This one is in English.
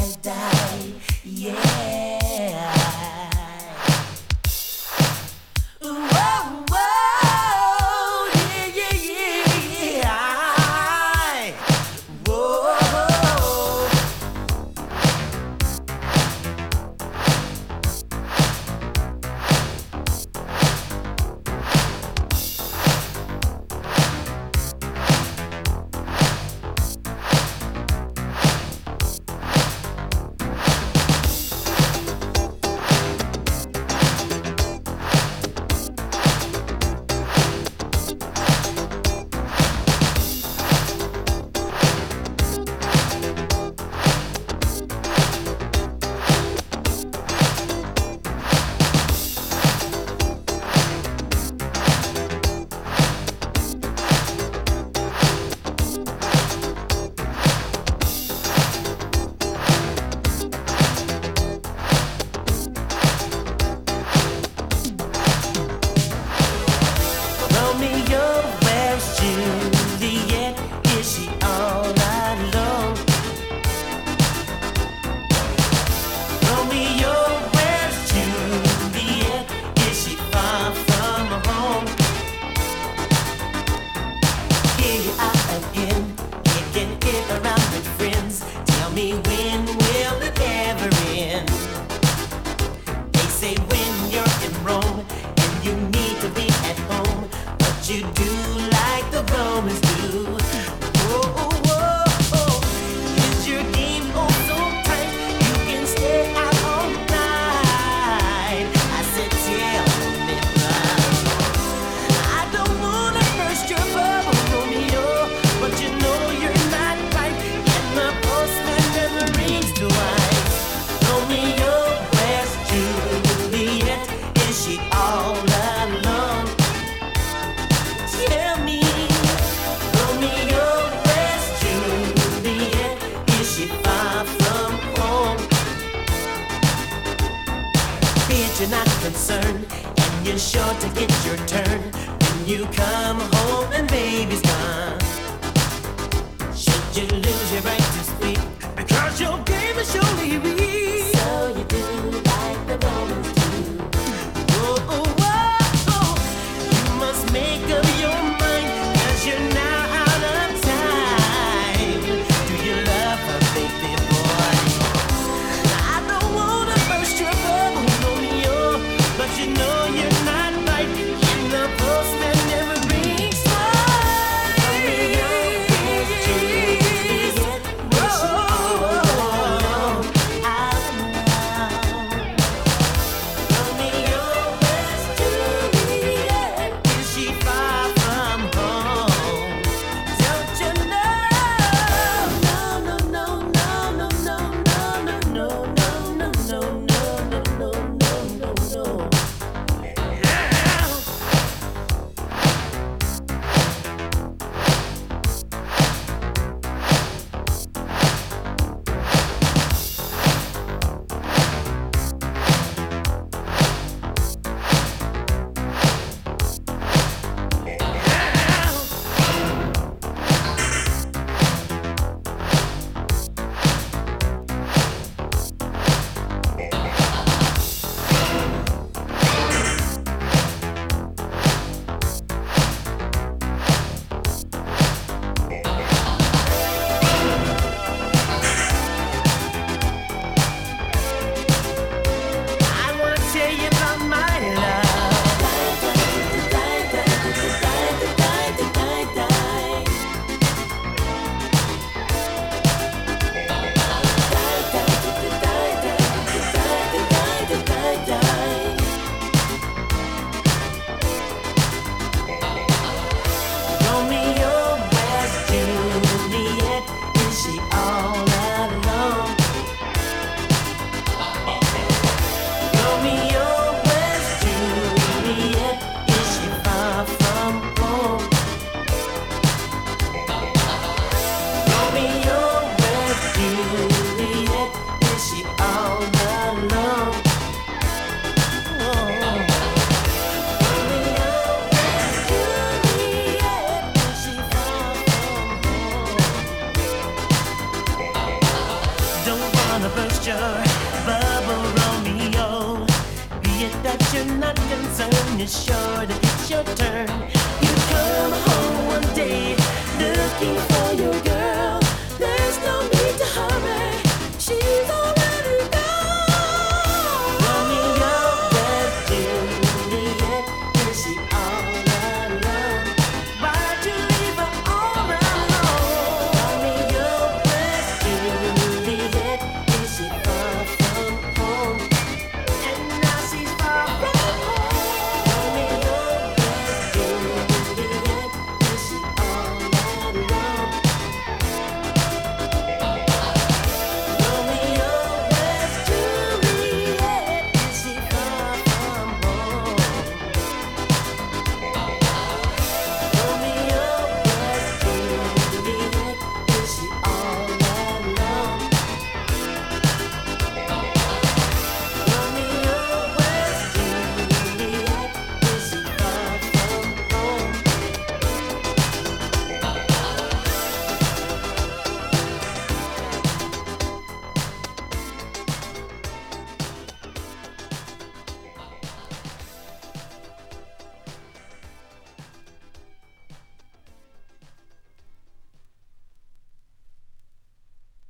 I die. Yeah. you're not concerned, and you're sure to get your turn when you come home and baby's gone. Should you lose your right? is that it's your turn.